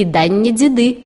кидання діди.